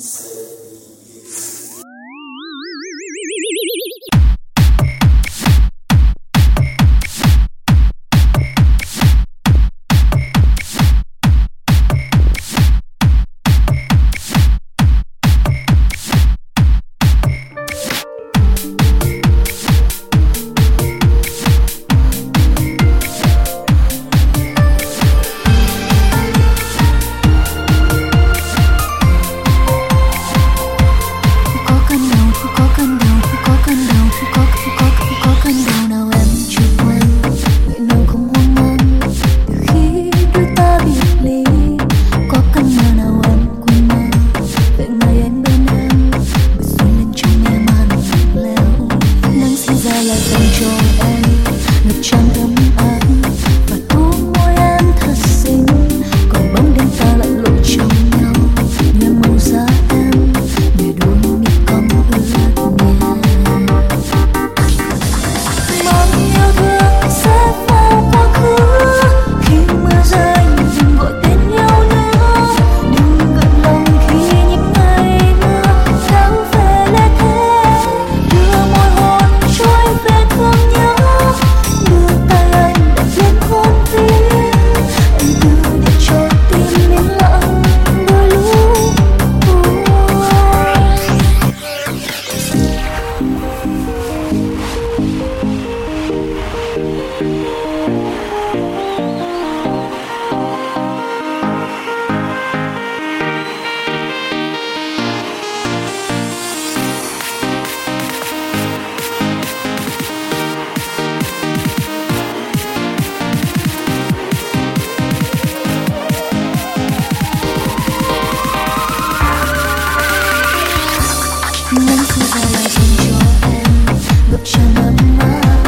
said Coco. cho em ngập tràn ấm áp